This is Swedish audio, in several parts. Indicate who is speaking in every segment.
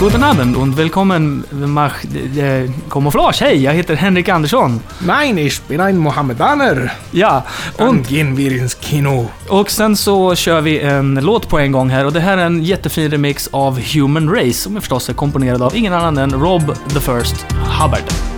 Speaker 1: Guten Abend und willkommen mach äh, Camouflage. Hej, jag heter Henrik Andersson.
Speaker 2: Nein, ich bin ein Mohammedaner.
Speaker 1: Ja, und,
Speaker 2: gehen wir ins Kino.
Speaker 1: och sen så kör vi en låt på en gång här och det här är en jättefin remix av Human Race som är förstås är komponerad av ingen annan än Rob the First Hubbard.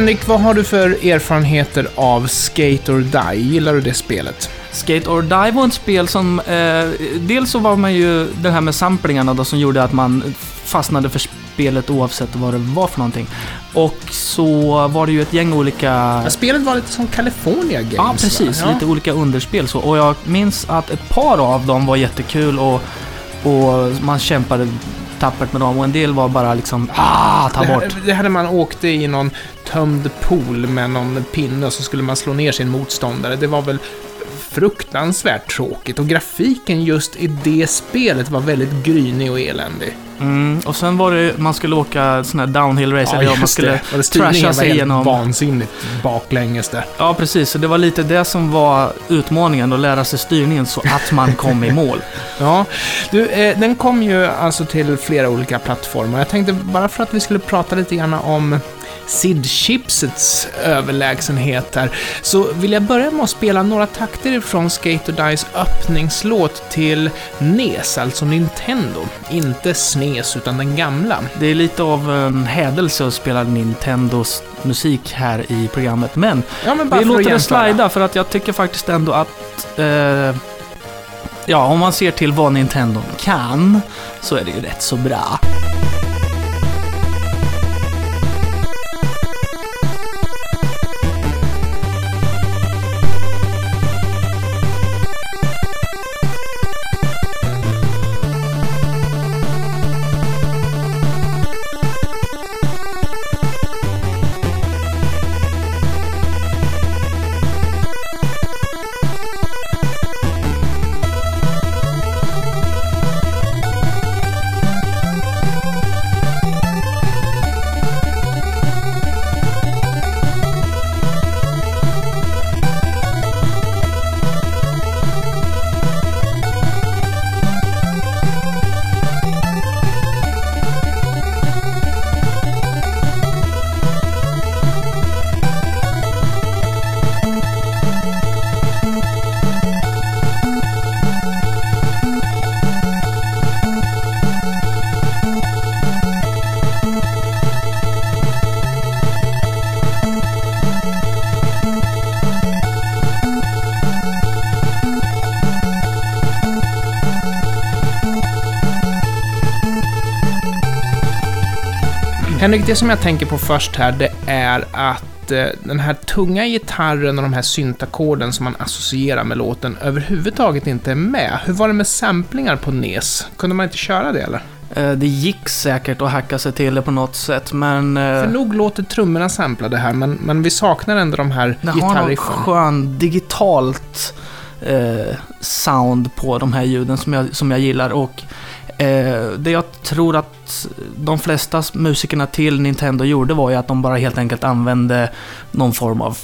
Speaker 2: Henrik, vad har du för erfarenheter av Skate or Die? Gillar du det spelet?
Speaker 1: Skate or Die var ett spel som... Eh, dels så var man ju det här med samplingarna då som gjorde att man fastnade för spelet oavsett vad det var för någonting. Och så var det ju ett gäng olika...
Speaker 2: Ja, spelet var lite som California Games,
Speaker 1: Ja, precis.
Speaker 2: va?
Speaker 1: Lite olika underspel så. Och jag minns att ett par av dem var jättekul och, och man kämpade tappert med dem. Och en del var bara liksom, ah, ta
Speaker 2: Det
Speaker 1: bort.
Speaker 2: här, det här när man åkte i någon tömd pool med någon pinne och så skulle man slå ner sin motståndare. Det var väl fruktansvärt tråkigt och grafiken just i det spelet var väldigt grynig och eländig.
Speaker 1: Mm, och sen var det, man skulle åka sån här downhill race, eller ja, man skulle
Speaker 2: det. Och
Speaker 1: trasha sig igenom.
Speaker 2: vansinnigt baklänges där.
Speaker 1: Ja, precis. Så det var lite det som var utmaningen, att lära sig styrningen så att man kom i mål.
Speaker 2: Ja, du, eh, den kom ju alltså till flera olika plattformar. Jag tänkte bara för att vi skulle prata lite grann om SID-chipsets överlägsenhet här, så vill jag börja med att spela några takter från Skate or Dies öppningslåt till NES, alltså Nintendo. Inte SNES, utan den gamla.
Speaker 1: Det är lite av en hädelse att spela Nintendos musik här i programmet, men
Speaker 2: Ja, men
Speaker 1: vi låter det slida för att jag tycker faktiskt ändå att... Eh, ja, om man ser till vad Nintendo kan, så är det ju rätt så bra.
Speaker 2: Det som jag tänker på först här, det är att eh, den här tunga gitarren och de här syntackorden som man associerar med låten överhuvudtaget inte är med. Hur var det med samplingar på NES? Kunde man inte köra det eller?
Speaker 1: Eh, Det gick säkert att hacka sig till det på något sätt, men... eh,
Speaker 2: För nog låter trummorna samplade här, men, men vi saknar ändå de här
Speaker 1: Det har något skön digitalt eh, sound på de här ljuden som jag, som jag gillar. Och det jag tror att de flesta musikerna till Nintendo gjorde var ju att de bara helt enkelt använde någon form av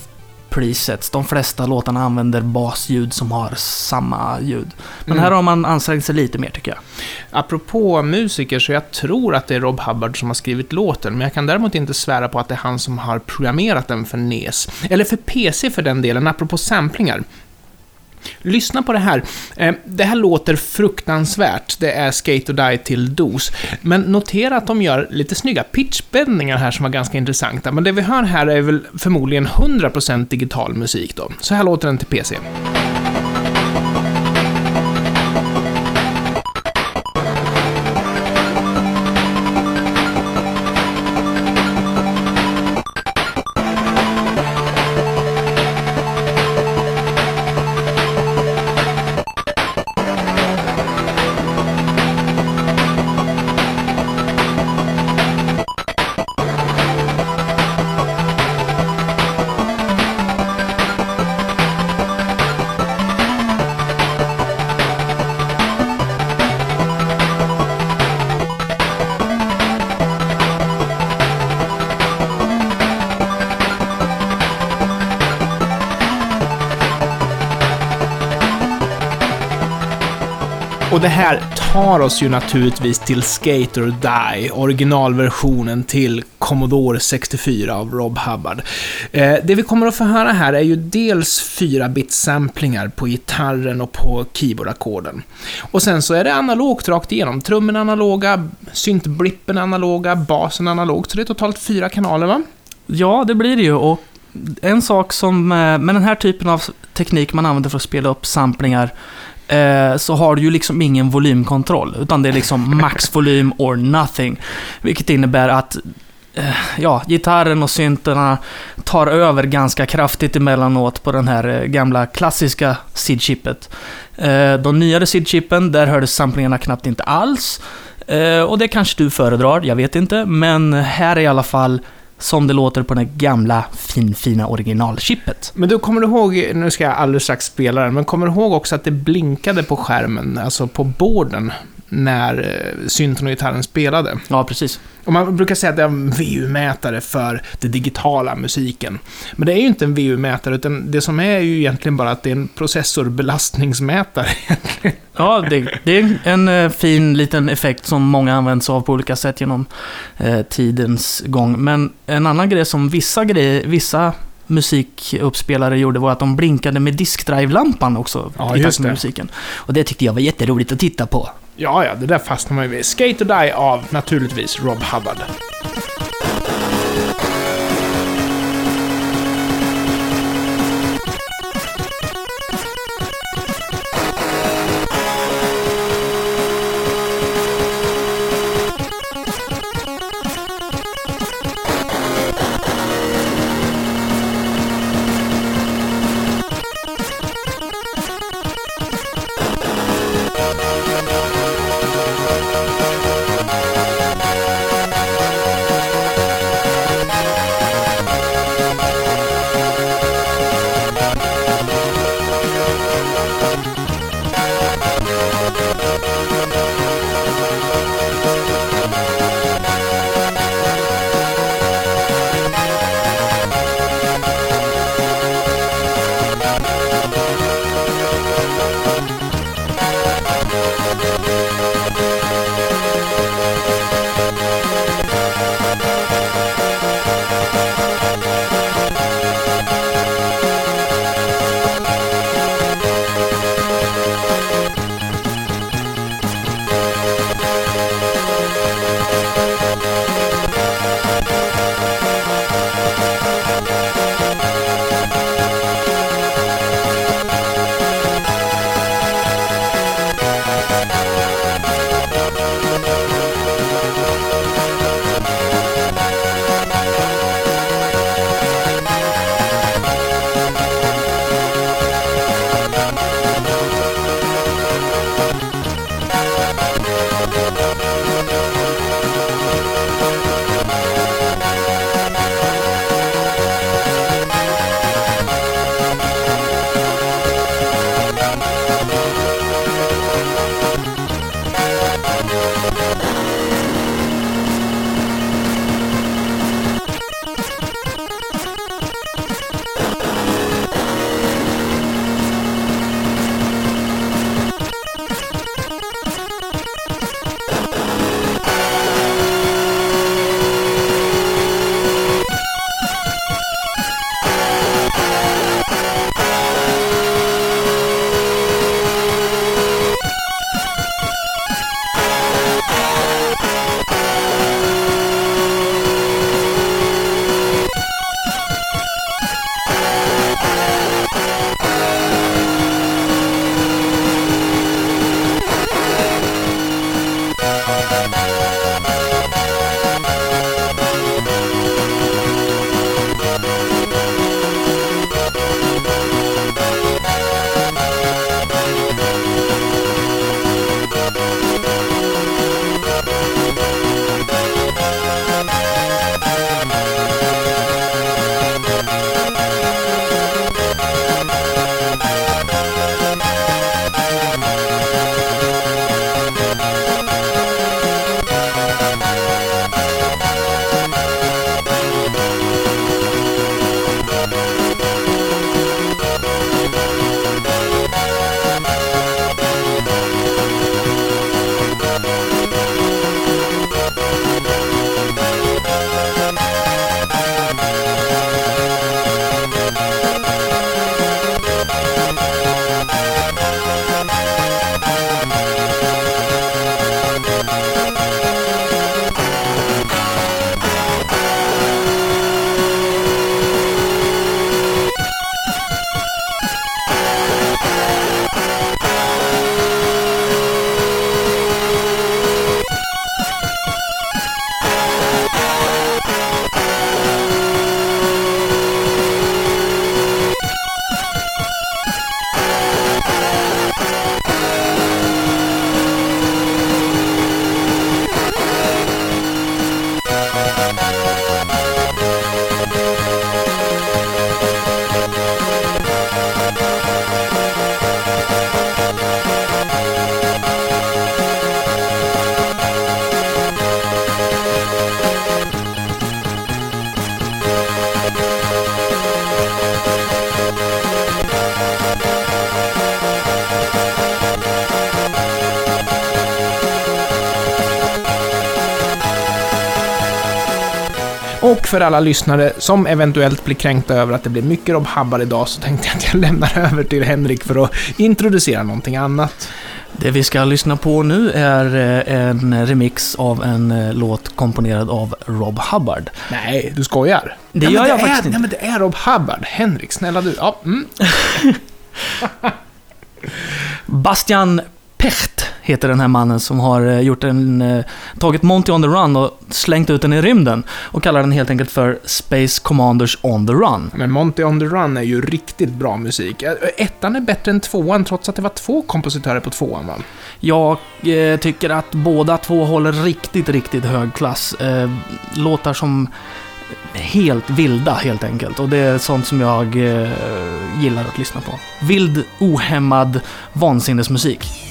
Speaker 1: presets. De flesta låtarna använder basljud som har samma ljud. Men
Speaker 2: Mm.
Speaker 1: här har man ansträngt sig lite mer tycker jag.
Speaker 2: Apropå musiker, så jag tror att det är Rob Hubbard som har skrivit låten, men jag kan däremot inte svära på att det är han som har programmerat den för NES. Eller för PC för den delen, apropå samplingar. Lyssna på det här. Eh, det här låter fruktansvärt. Det är Skate och Die till DOS. Men notera att de gör lite snygga pitchbändningar här som var ganska intressanta. Men det vi hör här är väl förmodligen 100% digital musik då. Så här låter den till PC. Och det här tar oss ju naturligtvis till Skate or Die, originalversionen till Commodore 64 av Rob Hubbard. Eh, det vi kommer att få höra här är ju dels 4-bit-samplingar på gitarren och på keyboardackorden. Och sen så är det analogt rakt igenom. Trummorna analoga, syntblippen analoga, basen analog. Så det är totalt fyra kanaler, va?
Speaker 1: Ja, det blir det ju. Och en sak som eh, med den här typen av teknik man använder för att spela upp samplingar eh, så har du ju liksom ingen volymkontroll, utan det är liksom maxvolym or nothing. Vilket innebär att eh, ja, gitarren och synterna tar över ganska kraftigt emellanåt på den här eh, gamla klassiska SID-chippet. De nyare SID-chippen, där hördes samplingarna knappt inte alls. Och det kanske du föredrar, jag vet inte. Men här är i alla fall som det låter på det gamla finfina originalchippet.
Speaker 2: Men du, kommer du ihåg, nu ska jag alldeles strax spela den, men kommer du ihåg också att det blinkade på skärmen, alltså på borden, när eh, synten och gitarren spelade?
Speaker 1: Ja, precis.
Speaker 2: Och man brukar säga att det är en VU-mätare för den digitala musiken. Men det är ju inte en VU-mätare, utan det som är ju egentligen bara att det är en processorbelastningsmätare.
Speaker 1: Ja, det, det är en eh, fin liten effekt som många använt sig av på olika sätt genom eh, tidens gång. Men en annan grej som vissa, grejer, vissa musikuppspelare gjorde var att de blinkade med diskdrive-lampan också
Speaker 2: Ja,
Speaker 1: i takt med musiken. Och det tyckte jag var jätteroligt att titta på.
Speaker 2: Ja, ja, det där fastnar man ju vid. Skate or Die av, naturligtvis, Rob Hubbard. Och för alla lyssnare som eventuellt blir kränkta över att det blir mycket Rob Hubbard idag så tänkte jag att jag lämnar över till Henrik för att introducera någonting annat.
Speaker 1: Det vi ska lyssna på nu är eh, en remix av en eh, låt komponerad av Rob Hubbard.
Speaker 2: Nej, du skojar?
Speaker 1: Det
Speaker 2: Nej,
Speaker 1: gör
Speaker 2: men
Speaker 1: jag
Speaker 2: är,
Speaker 1: faktiskt
Speaker 2: Nej,
Speaker 1: inte.
Speaker 2: men det är Rob Hubbard. Henrik, snälla du. Ja, mm.
Speaker 1: Bastian heter den här mannen som har eh, gjort en, eh, tagit Monty on the Run och slängt ut den i rymden och kallar den helt enkelt för Space Commanders on the Run.
Speaker 2: Men Monty on the Run är ju riktigt bra musik. Ettan är bättre än tvåan, trots att det var två kompositörer på tvåan, va?
Speaker 1: Jag eh, tycker att båda två håller riktigt, riktigt hög klass. Eh, låtar som helt vilda helt enkelt. Och det är sånt som jag eh, gillar att lyssna på. Vild, ohämmad vansinnesmusik.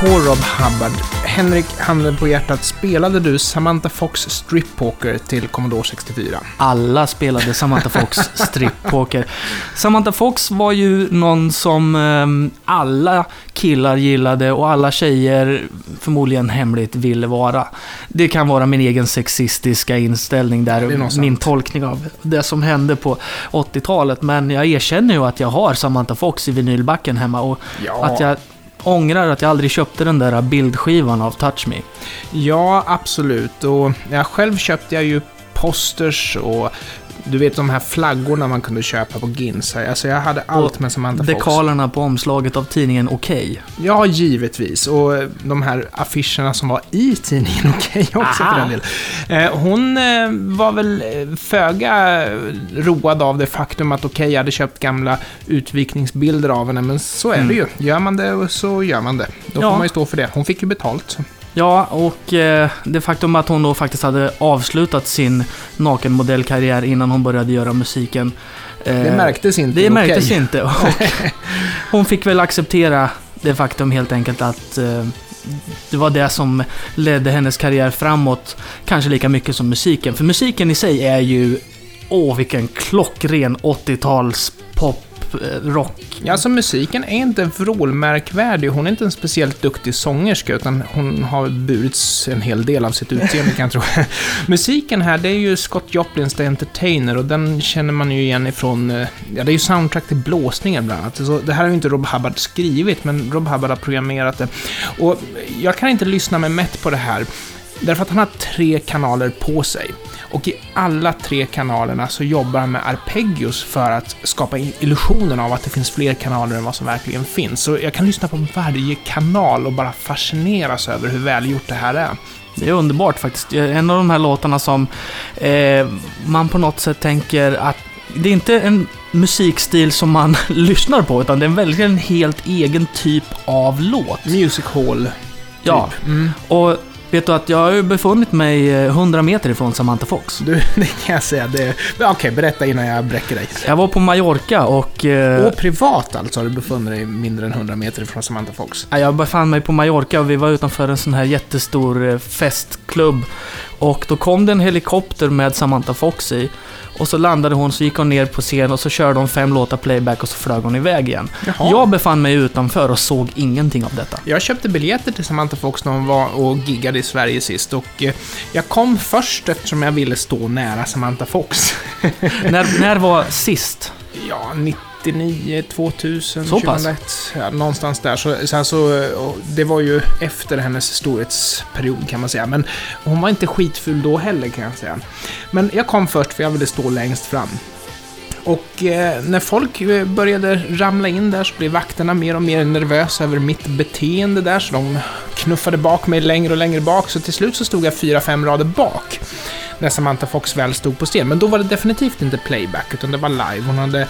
Speaker 2: Apropå Rob Hubbard, Henrik, handen på hjärtat, spelade du Samantha Fox Strip Poker till Commodore 64?
Speaker 1: Alla spelade Samantha Fox strippoker. Samantha Fox var ju någon som ehm, alla killar gillade och alla tjejer förmodligen hemligt ville vara. Det kan vara min egen sexistiska inställning där, min tolkning av det som hände på 80-talet. Men jag erkänner ju att jag har Samantha Fox i vinylbacken hemma och
Speaker 2: Ja,
Speaker 1: att jag ångrar att jag aldrig köpte den där bildskivan av Touch Me.
Speaker 2: ja absolut. Och jag själv köpte jag ju posters och du vet de här flaggorna man kunde köpa på Ginsa. Alltså jag hade allt
Speaker 1: Och
Speaker 2: med Samantha Fox.
Speaker 1: Dekalerna på omslaget av tidningen Okej.
Speaker 2: Ja, givetvis. Och de här affischerna som var i tidningen Okej också
Speaker 1: Aha.
Speaker 2: för den del. Eh, hon eh, var väl eh, föga road av det faktum att Okej hade köpt gamla utvikningsbilder av henne, men så är det ju. Gör man det så gör man det. Då
Speaker 1: Ja.
Speaker 2: får man ju stå för det. Hon fick ju betalt.
Speaker 1: Ja, och eh, det faktum att hon då faktiskt hade avslutat sin nakenmodellkarriär innan hon började göra musiken. eh,
Speaker 2: Det märktes inte.
Speaker 1: Det märktes
Speaker 2: Okej.
Speaker 1: inte. Och hon fick väl acceptera det faktum helt enkelt att eh, det var det som ledde hennes karriär framåt, kanske lika mycket som musiken. För musiken i sig är ju, åh vilken klockren 80-tals pop poprock.
Speaker 2: Eh, ja, alltså musiken är inte vrålmärkvärdig. Hon är inte en speciellt duktig sångerska, utan hon har burits en hel del av sitt utseende kan jag tro. musiken här, det är ju Scott Joplins The Entertainer och den känner man ju igen ifrån, eh, ja det är ju soundtrack till blåsningar bland annat. Så det här har ju inte Rob Hubbard skrivit, men Rob Hubbard har programmerat det. Och jag kan inte lyssna med mätt på det här, därför att han har tre kanaler på sig. Och i alla tre kanalerna så jobbar han med arpeggios för att skapa illusionen av att det finns fler kanaler än vad som verkligen finns. Så jag kan lyssna på varje kanal och bara fascineras över hur välgjort det här är.
Speaker 1: Det är underbart faktiskt. En av de här låtarna som eh, man på något sätt tänker att det är inte en musikstil som man lyssnar på, utan det är verkligen en helt egen typ av låt.
Speaker 2: Music hall. Typ.
Speaker 1: Ja, mm. och Vet du att jag har befunnit mig 100 eh, meter ifrån Samantha Fox.
Speaker 2: Du, det kan jag säga. Det... Okej, okay, berätta innan jag bräcker dig.
Speaker 1: Jag var på Mallorca och...
Speaker 2: Eh... Och privat alltså? Har du befunnit dig mindre än 100 meter ifrån Samantha Fox?
Speaker 1: Jag befann mig på Mallorca och vi var utanför en sån här jättestor eh, festklubb. Och då kom det en helikopter med Samantha Fox i. Och så landade hon, så gick hon ner på scen och så körde hon fem låtar playback och så flög hon iväg igen. Jaha. Jag befann mig utanför och såg ingenting av detta.
Speaker 2: Jag köpte biljetter till Samantha Fox när hon var och giggade i Sverige sist och eh, jag kom först eftersom jag ville stå nära Samantha Fox.
Speaker 1: när, när var sist?
Speaker 2: Ja, 99, 2000, så 2001. Ja, någonstans där. Så, så alltså, det var ju efter hennes storhetsperiod kan man säga. Men hon var inte skitful då heller kan jag säga. Men jag kom först för jag ville stå längst fram. Och eh, när folk eh, började ramla in där så blev vakterna mer och mer nervösa över mitt beteende där, så de knuffade bak mig längre och längre bak, så till slut så stod jag fyra, fem rader bak när Samantha Fox väl stod på scen. Men då var det definitivt inte playback, utan det var live. Hon hade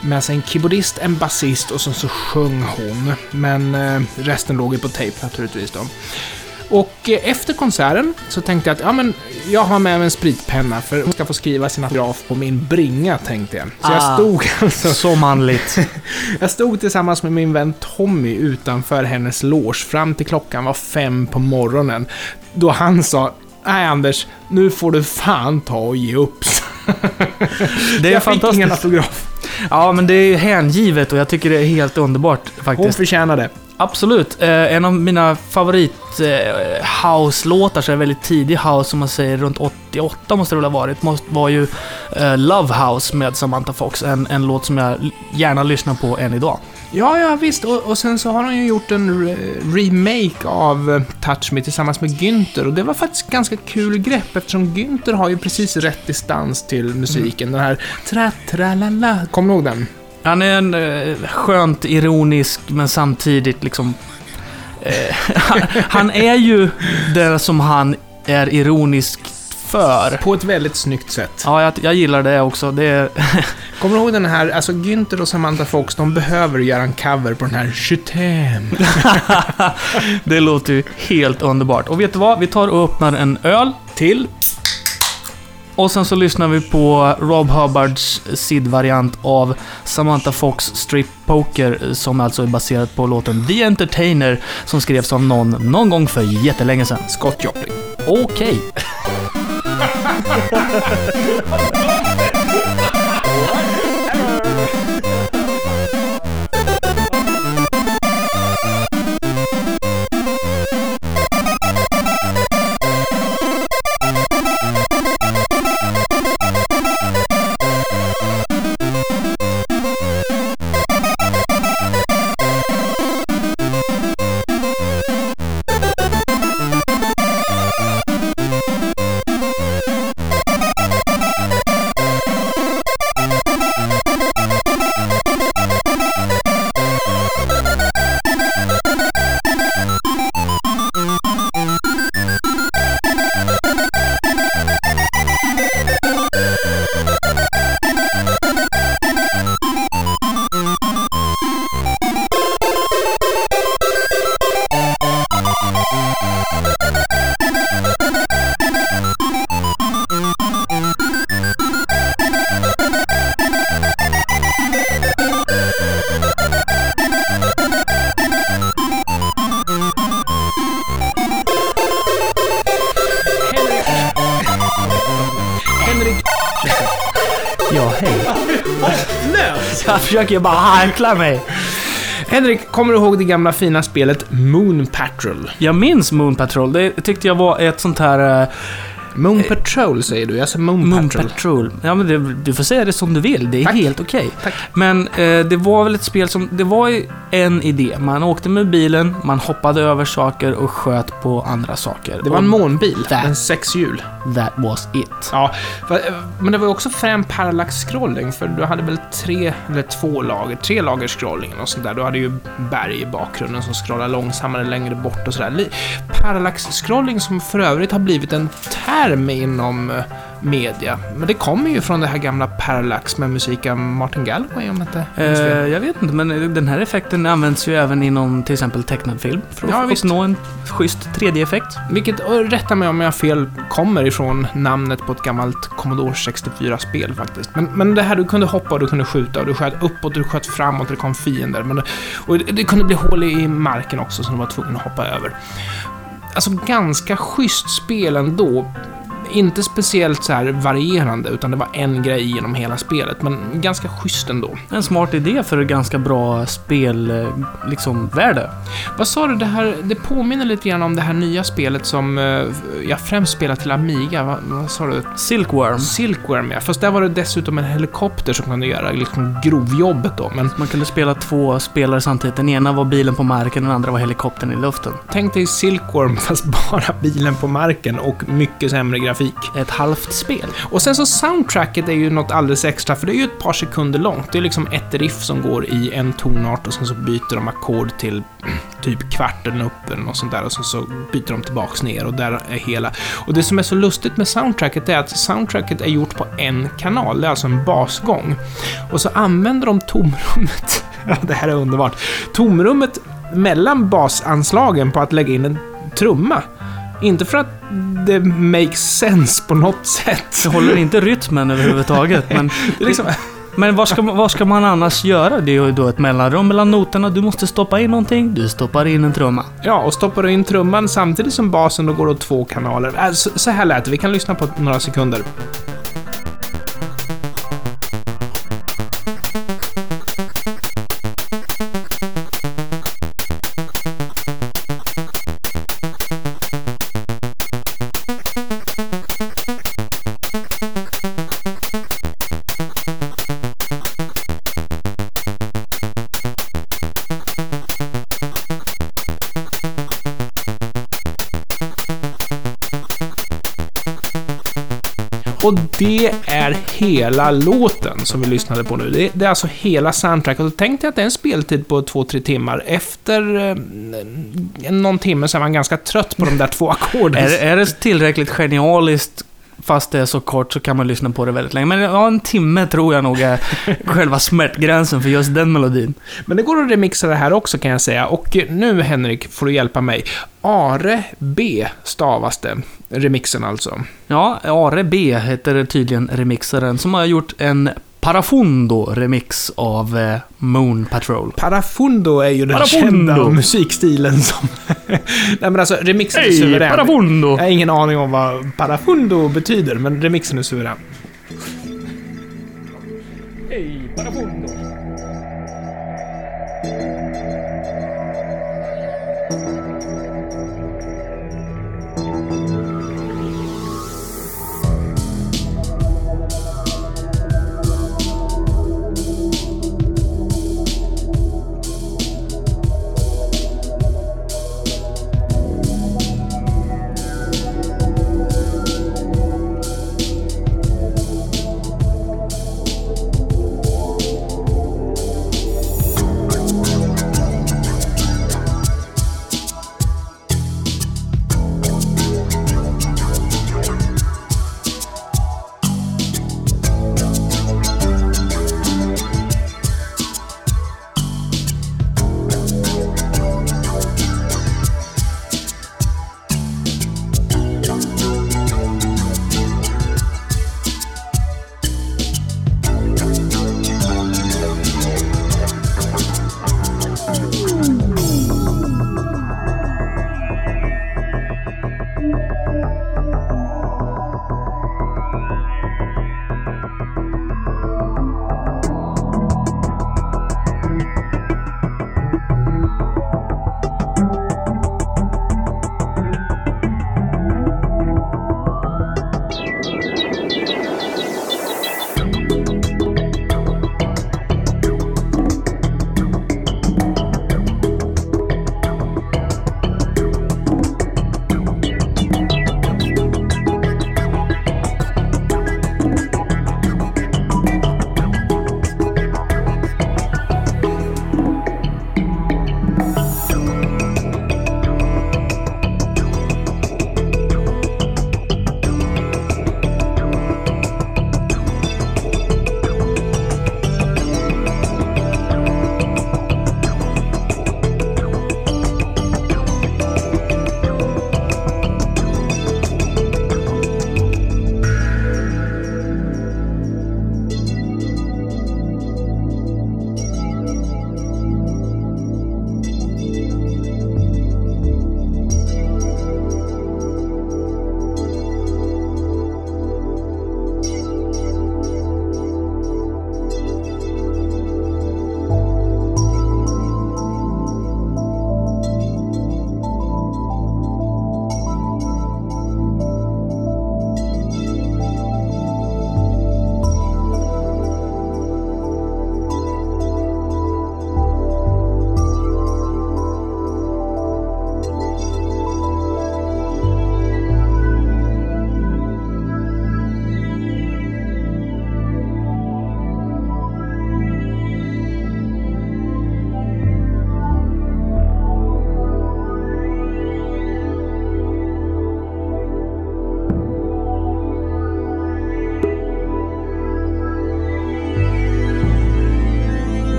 Speaker 2: med sig en keyboardist, en basist och sen så sjöng hon. Men eh, resten låg ju på tejp naturligtvis då. Och eh, efter konserten så tänkte jag att ja, men jag har med mig en spritpenna för hon ska få skriva sin autograf på min bringa, tänkte jag. Så ah, jag stod alltså...
Speaker 1: Så manligt.
Speaker 2: jag stod tillsammans med min vän Tommy utanför hennes loge fram till klockan var fem på morgonen. Då han sa Nej Anders, nu får du fan ta och ge upp.
Speaker 1: Det är jag fantastiskt. fick ingen autograf. Ja, men det är hängivet och jag tycker det är helt underbart faktiskt.
Speaker 2: Hon förtjänar det.
Speaker 1: Absolut. Eh, en av mina favorit eh, house-låtar, så är väldigt tidig house, som man säger runt 88 måste det väl ha varit, måste, var ju eh, Love House med Samantha Fox. En, en låt som jag gärna lyssnar på än idag.
Speaker 2: Ja, ja visst. Och, och sen så har hon ju gjort en re remake av eh, Touch Me tillsammans med Günther. Och det var faktiskt ganska kul grepp eftersom Günther har ju precis rätt distans till musiken. Mm. Den här tra-tra-la-la. Kommer du ihåg den?
Speaker 1: Han är en eh, skönt ironisk, men samtidigt liksom... Eh, han, han, är ju det som han är ironisk för.
Speaker 2: På ett väldigt snyggt sätt.
Speaker 1: Ja, jag, jag gillar det också. Det
Speaker 2: Kommer du ihåg den här, alltså Günther och Samantha Fox, de behöver göra en cover på den här Chutem.
Speaker 1: det låter ju helt underbart. Och vet du vad? Vi tar och öppnar en öl till. Och sen så lyssnar vi på Rob Hubbards SID-variant av Samantha Fox Strip Poker, som alltså är baserad på låten The Entertainer, som skrevs av någon, någon gång för jättelänge sedan.
Speaker 2: Scott Joplin.
Speaker 1: Okej. Okay. Ha ha ha ha ha! Försöker ju bara harkla mig.
Speaker 2: Henrik, kommer du ihåg det gamla fina spelet Moon Patrol?
Speaker 1: Jag minns Moon Patrol. Det tyckte jag var ett sånt här... eh,
Speaker 2: Moon Patrol säger du, jag säger Moon,
Speaker 1: Moon
Speaker 2: Patrol.
Speaker 1: Patrol. Ja, men det, du får säga det som du vill. Det är
Speaker 2: Tack.
Speaker 1: helt okej.
Speaker 2: Tack.
Speaker 1: Men eh, det var väl ett spel som... Det var ju en idé. Man åkte med bilen, man hoppade över saker och sköt på andra saker.
Speaker 2: Det var en
Speaker 1: Och
Speaker 2: månbil,
Speaker 1: Där.
Speaker 2: med sex hjul.
Speaker 1: That was it.
Speaker 2: Ja, eh, men det var ju också frän parallax-scrolling, för du hade väl tre, eller två lager, tre lager scrolling och sånt där. Du hade ju berg i bakgrunden som scrollar långsammare längre bort och sådär. Parallax-scrolling som för övrigt har blivit en term inom eh, media. Men det kommer ju från det här gamla Parallax med musik av Martin Galway, om inte
Speaker 1: Eh, jag vet inte, men den här effekten används ju även inom till exempel tecknad film. För att
Speaker 2: Ja, visst.
Speaker 1: uppnå en schysst 3D-effekt.
Speaker 2: Vilket, och rätta mig om jag har fel, kommer ifrån namnet på ett gammalt Commodore 64-spel faktiskt. Men, men det här, du kunde hoppa och du kunde skjuta och du sköt uppåt, du sköt framåt det kom fiender. Men, och det, det kunde bli hål i marken också som du var tvungen att hoppa över. Alltså ganska schysst spel ändå. Inte speciellt så här varierande, utan det var en grej genom hela spelet, men ganska schysst ändå.
Speaker 1: En smart idé för ett ganska bra spel, eh, liksom, värde.
Speaker 2: Vad sa du, det här, det påminner lite grann om det här nya spelet som eh, jag främst spelar till Amiga. Vad, vad sa du?
Speaker 1: Silkworm.
Speaker 2: Silkworm, ja. Fast där var det dessutom en helikopter som kunde göra liksom grovjobbet då. Men
Speaker 1: Man kunde spela två spelare samtidigt. Den ena var bilen på marken, den andra var helikoptern i luften.
Speaker 2: tänk dig Silkworm, fast bara bilen på marken och mycket sämre grafik.
Speaker 1: Ett halvt spel.
Speaker 2: Och sen så soundtracket är ju något alldeles extra, för det är ju ett par sekunder långt. Det är liksom ett riff som går i en tonart och sen så byter de ackord till typ kvarten upp eller något sånt där och sen så byter de tillbaks ner och där är hela. Och det som är så lustigt med soundtracket är att soundtracket är gjort på en kanal, det är alltså en basgång. Och så använder de tomrummet, ja det här är underbart, tomrummet mellan basanslagen på att lägga in en trumma. Inte för att det makes sense på något sätt.
Speaker 1: Det håller inte rytmen överhuvudtaget, men...
Speaker 2: Det liksom,
Speaker 1: Men vad ska, vad ska man annars göra? Det är ju då ett mellanrum mellan noterna. Du måste stoppa in någonting, du stoppar in en trumma.
Speaker 2: ja, och stoppar du in trumman samtidigt som basen, då går det åt två kanaler. Äh, så, så här lät det, vi kan lyssna på några sekunder. Det är hela låten som vi lyssnade på nu. Det, det är alltså hela soundtracket. Och tänk dig att det är en speltid på två, tre timmar. Efter eh, någon timme så är man ganska trött på de där två ackorden.
Speaker 1: Är, är det tillräckligt genialiskt fast det är så kort så kan man lyssna på det väldigt länge. Men ja, en timme tror jag nog är själva smärtgränsen för just den melodin.
Speaker 2: Men det går att remixa det här också kan jag säga. Och nu Henrik får du hjälpa mig. Are B stavas det. Remixen alltså.
Speaker 1: Ja, Are B heter tydligen remixaren som har gjort en Parafundo-remix av eh, Moon Patrol.
Speaker 2: Parafundo är ju den
Speaker 1: Parafundo.
Speaker 2: kända musikstilen som... Nej men alltså remixen är suverän.
Speaker 1: Parafundo!
Speaker 2: Jag har ingen aning om vad parafundo betyder, men remixen är suverän.
Speaker 1: Hej, Parafundo!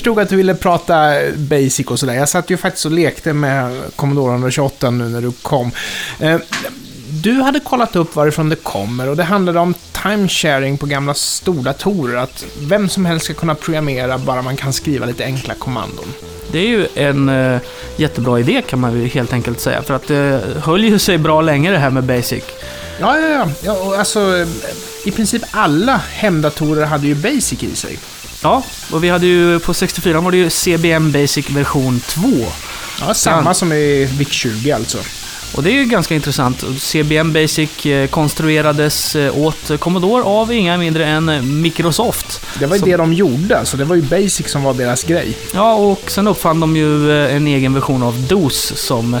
Speaker 2: Förstod att du ville prata basic och sådär. Jag satt ju faktiskt och lekte med Commodore 128 nu när du kom. Eh, Du hade kollat upp varifrån det kommer och det handlade om timesharing på gamla stordatorer. Att vem som helst ska kunna programmera bara man kan skriva lite enkla kommandon.
Speaker 1: Det är ju en eh, jättebra idé kan man ju helt enkelt säga. För att det höll ju sig bra länge det här med Basic.
Speaker 2: Ja, ja, ja. ja och alltså, eh, I princip alla hemdatorer hade ju Basic i sig.
Speaker 1: Ja, och vi hade ju på 64 var det ju CBM Basic version 2.
Speaker 2: Ja, samma som i VIC-20 alltså.
Speaker 1: Och det är ju ganska intressant. CBM Basic eh, konstruerades eh, åt Commodore av inga mindre än Microsoft.
Speaker 2: Det var ju
Speaker 1: Som-
Speaker 2: det de gjorde, så det var ju Basic som var deras grej.
Speaker 1: Ja, och sen uppfann de ju eh, en egen version av DOS som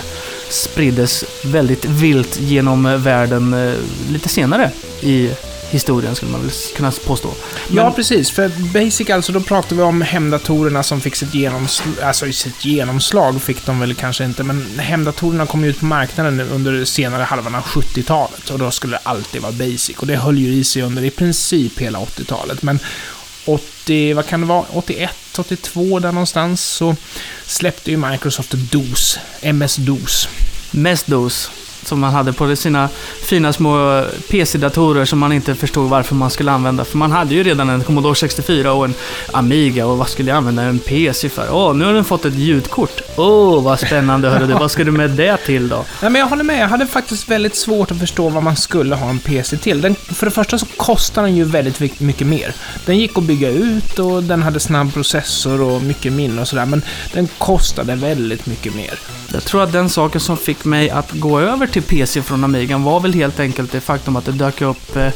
Speaker 1: spriddes väldigt vilt genom världen lite senare i historien, skulle man väl kunna påstå. Men-
Speaker 2: Ja, precis. För Basic alltså, då pratar vi om hemdatorerna som fick sitt genomslag. Alltså sitt genomslag fick de väl kanske inte, men hemdatorerna kom ju ut på marknaden under senare halvan av 70-talet. Och då skulle det alltid vara Basic. Och det höll ju i sig under i princip hela 80-talet. Men 80, vad kan det vara, 81, 82 där någonstans så släppte ju Microsoft DOS, MS-DOS.
Speaker 1: Mest DOS, som man hade på sina fina små PC-datorer som man inte förstod varför man skulle använda. För man hade ju redan en Commodore 64 och en Amiga och vad skulle jag använda en PC för? Åh, nu har den fått ett ljudkort. Åh, vad spännande hörru du. Vad ska du med det till då?
Speaker 2: Nej, men jag håller med. Jag hade faktiskt väldigt svårt att förstå vad man skulle ha en PC till. Den, för det första så kostar den ju väldigt mycket mer. Den gick att bygga ut och den hade snabb processor och mycket minne och sådär, men den kostade väldigt mycket mer.
Speaker 1: Jag tror att den saken som fick mig att gå över till PC från Amigan var väl helt enkelt det faktum att det dök upp eh,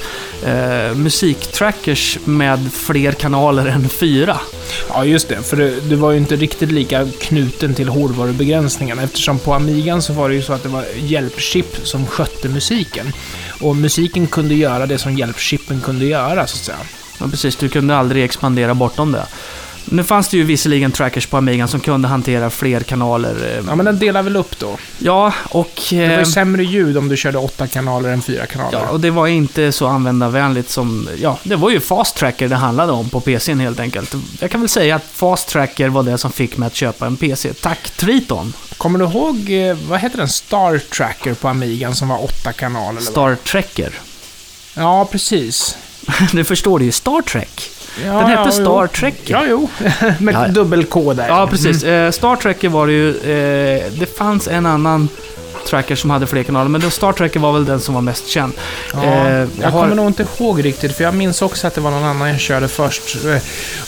Speaker 1: eh, musiktrackers med fler kanaler än fyra.
Speaker 2: Ja, just det. För det, det var ju inte riktigt lika knuten till hårdvarubegränsningarna eftersom på Amigan så var det ju så att det var hjälpchip som skötte musiken. Och musiken kunde göra det som hjälpchippen kunde göra, så att säga.
Speaker 1: Ja, precis. Du kunde aldrig expandera bortom det. Nu fanns det ju visserligen trackers på Amigan som kunde hantera fler kanaler. eh,
Speaker 2: Ja, men den delar väl upp då.
Speaker 1: Ja, och...
Speaker 2: Det var
Speaker 1: eh,
Speaker 2: ju sämre ljud om du körde åtta kanaler än fyra kanaler.
Speaker 1: Ja, och det var inte så användarvänligt som... Ja, det var ju Fast Tracker det handlade om på PCn helt enkelt. Jag kan väl säga att Fast Tracker var det som fick mig att köpa en PC. Tack Triton!
Speaker 2: Kommer du ihåg, eh, vad heter den, Star Tracker på Amigan som var åtta kanaler?
Speaker 1: Star Trekker.
Speaker 2: Ja, precis.
Speaker 1: Du förstår det ju, Star Trek.
Speaker 2: Ja,
Speaker 1: Den hette
Speaker 2: ja,
Speaker 1: Star
Speaker 2: jo.
Speaker 1: Trek.
Speaker 2: Ja, jo. Med
Speaker 1: Ja.
Speaker 2: dubbel-K där.
Speaker 1: Ja, precis. Eh, Star Trek var det ju... Eh, det fanns en annan tracker som hade fler kanaler, men Star Trek var väl den som var mest känd.
Speaker 2: Ja,
Speaker 1: Eh,
Speaker 2: jag
Speaker 1: jag har-
Speaker 2: kommer nog inte ihåg riktigt, för jag minns också att det var någon annan jag körde först. Eh,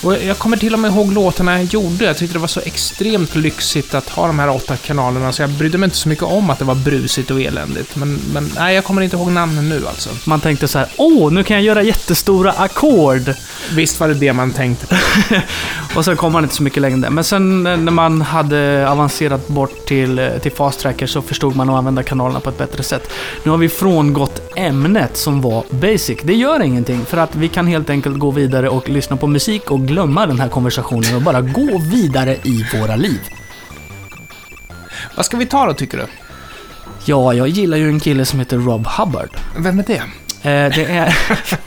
Speaker 2: Och jag kommer till och med ihåg låtarna jag gjorde. Jag tyckte det var så extremt lyxigt att ha de här åtta kanalerna, så jag brydde mig inte så mycket om att det var brusigt och eländigt. Men, men nej, jag kommer inte ihåg namnen nu alltså.
Speaker 1: Man tänkte så här, åh, nu kan jag göra jättestora ackord.
Speaker 2: Visst var det det man tänkte.
Speaker 1: Och sen kom man inte så mycket längre. Men sen eh, när man hade avancerat bort till, till Fast Tracker så förstod man att använda kanalerna på ett bättre sätt. Nu har vi frångått ämnet som var Basic. Det gör ingenting, för att vi kan helt enkelt gå vidare och lyssna på musik och glömma den här konversationen och bara gå vidare i våra liv.
Speaker 2: Vad ska vi ta då, tycker du?
Speaker 1: Ja, jag gillar ju en kille som heter Rob Hubbard.
Speaker 2: Vem är det?
Speaker 1: Eh, det är...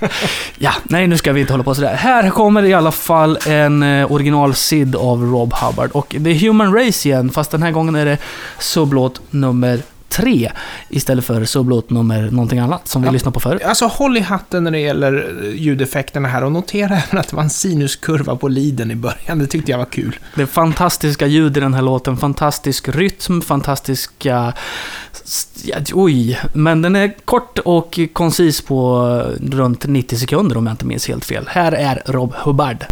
Speaker 1: ja, nej nu ska vi inte hålla på sådär. Här kommer i alla fall en eh, original SID av Rob Hubbard. Och det är Human Race igen, fast den här gången är det sublåt nummer tre istället för sublåt nummer någonting annat som vi
Speaker 2: Ja.
Speaker 1: lyssnade på förut.
Speaker 2: Alltså håll i hatten när det gäller eh, ljudeffekterna här och notera även att det var en sinuskurva på liden i början. Det tyckte jag var kul.
Speaker 1: Det är fantastiska ljud i den här låten, fantastisk rytm, fantastiska... Oj, men den är kort och koncis på eh, runt 90 sekunder om jag inte minns helt fel. Här är Rob Hubbard.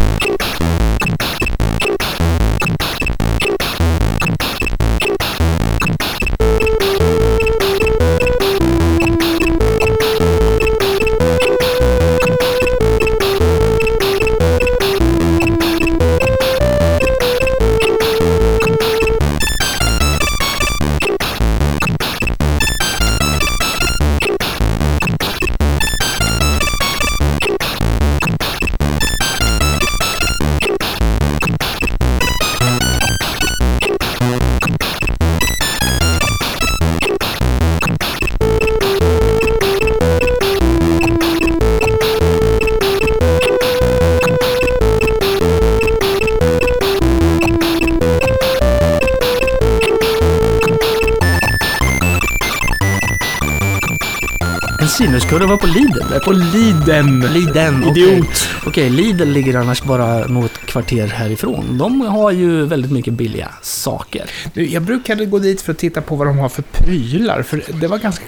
Speaker 1: Sinneskurva på Lidl.
Speaker 2: På Liden.
Speaker 1: Liden, okej.
Speaker 2: Idiot.
Speaker 1: Okej, Lidl ligger annars bara något kvarter härifrån. De har ju väldigt mycket billiga saker.
Speaker 2: Du, Jag brukade gå dit för att titta på vad de har för prylar, för det var ganska...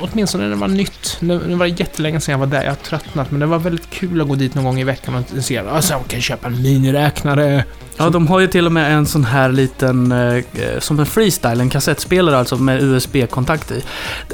Speaker 2: Åtminstone när det var nytt. Nu var det jättelänge sedan jag var där, jag har tröttnat, men det var väldigt kul att gå dit någon gång i veckan och se alltså, jag kan köpa en miniräknare.
Speaker 1: Ja, de har ju till och med en sån här liten, eh, som en freestyle, en kassettspelare alltså med USB-kontakt i.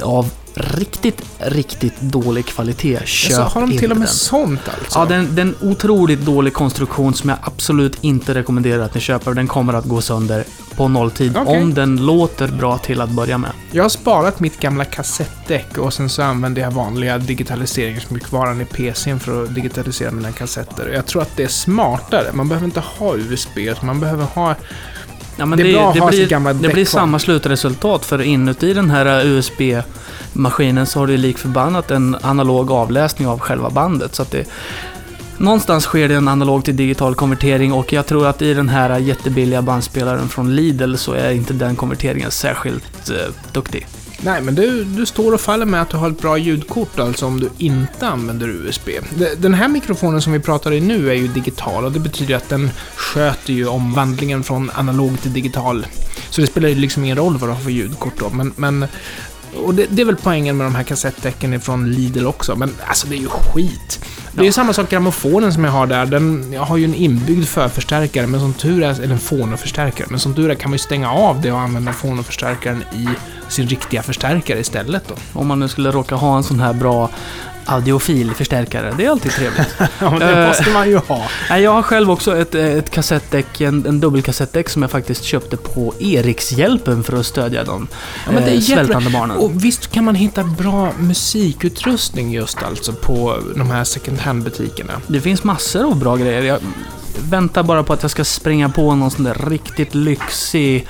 Speaker 1: Av riktigt, riktigt dålig kvalitet. Köp
Speaker 2: Så har de till och med
Speaker 1: den.
Speaker 2: sånt alltså?
Speaker 1: Ja, den, den otroligt dålig konstruktion som jag absolut inte rekommenderar att ni köper. Den kommer att gå sönder på nolltid
Speaker 2: Okej.
Speaker 1: om den låter bra till att börja med.
Speaker 2: Jag har sparat mitt gamla kassettdäck och sen så använder jag vanliga digitaliseringsmjukvaran i PCn för att digitalisera mina kassetter. Jag tror att det är smartare. Man behöver inte ha USB, man behöver ha...
Speaker 1: Ja,
Speaker 2: Det ha sitt
Speaker 1: blir, det blir samma slutresultat för inuti den här USB-maskinen så har du lik förbannat en analog avläsning av själva bandet. Så att det, någonstans sker det en analog till digital konvertering och jag tror att i den här jättebilliga bandspelaren från Lidl så är inte den konverteringen särskilt eh, duktig.
Speaker 2: Nej, men du, du står och faller med att du har ett bra ljudkort alltså om du inte använder USB. Den här mikrofonen som vi pratar i nu är ju digital och det betyder att den sköter ju omvandlingen från analog till digital. Så det spelar ju liksom ingen roll vad du har för ljudkort då, men... men och det, det är väl poängen med de här kassettdäcken från Lidl också, men alltså det är ju skit. Det är ju samma sak grammofonen som jag har där. Den jag har ju en inbyggd förförstärkare, men som tur är, eller en fonoförstärkare, men som tur är kan man ju stänga av det och använda fonoförstärkaren i sin riktiga förstärkare istället då.
Speaker 1: Om man nu skulle råka ha en sån här bra audiofil förstärkare. Det är alltid trevligt.
Speaker 2: Ja, men det
Speaker 1: Eh.
Speaker 2: måste man ju ha.
Speaker 1: Jag har själv också ett, eh, ett kassettdäck, en, en dubbelkassettdäck som jag faktiskt köpte på Erikshjälpen för att stödja de
Speaker 2: Ja, men det är
Speaker 1: eh, svältande barnen.
Speaker 2: Och visst kan man hitta bra musikutrustning just alltså på de här second hand-butikerna.
Speaker 1: Det finns massor av bra grejer. Jag väntar bara på att jag ska springa på någon sån där riktigt lyxig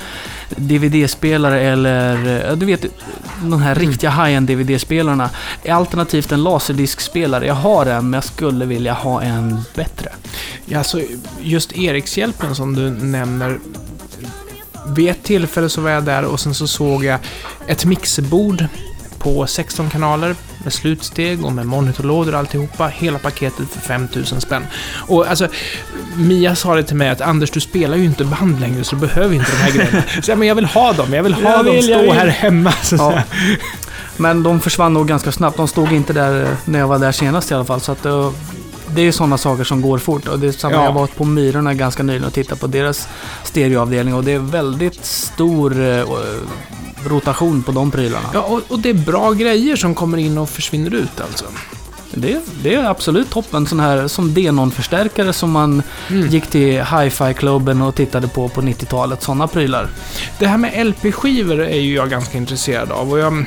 Speaker 1: DVD-spelare eller, ja, du vet, de här riktiga high-end DVD-spelarna. Alternativt en laserdiskspelare. Jag har en, men jag skulle vilja ha en bättre.
Speaker 2: Ja, alltså, just Erikshjälpen som du nämner. Vid ett tillfälle så var jag där och sen så såg jag ett mixerbord på 16 kanaler med slutsteg och med monitorlådor och alltihopa. Hela paketet för 5000 spänn. Och alltså, Mia sa det till mig att Anders, du spelar ju inte band längre så du behöver inte de här grejerna. Så jag, men jag vill ha dem, jag vill ha
Speaker 1: Jag
Speaker 2: dem
Speaker 1: vill,
Speaker 2: stå här hemma. Så
Speaker 1: Ja. Men de försvann nog ganska snabbt. De stod inte där eh, när jag var där senast i alla fall. Så att, eh, det är ju sådana saker som går fort. Och det är samma,
Speaker 2: Ja.
Speaker 1: Jag var på Myrorna ganska nyligen och tittade på deras stereoavdelning och det är väldigt stor eh, rotation på de prylarna.
Speaker 2: Ja, och, och det är bra grejer som kommer in och försvinner ut alltså.
Speaker 1: Det, det är absolut toppen. Sån här som Denon-förstärkare som man
Speaker 2: Mm.
Speaker 1: gick till hi-fi-klubben och tittade på på 90-talet. Sådana prylar.
Speaker 2: Det här med LP-skivor är ju jag ganska intresserad av och jag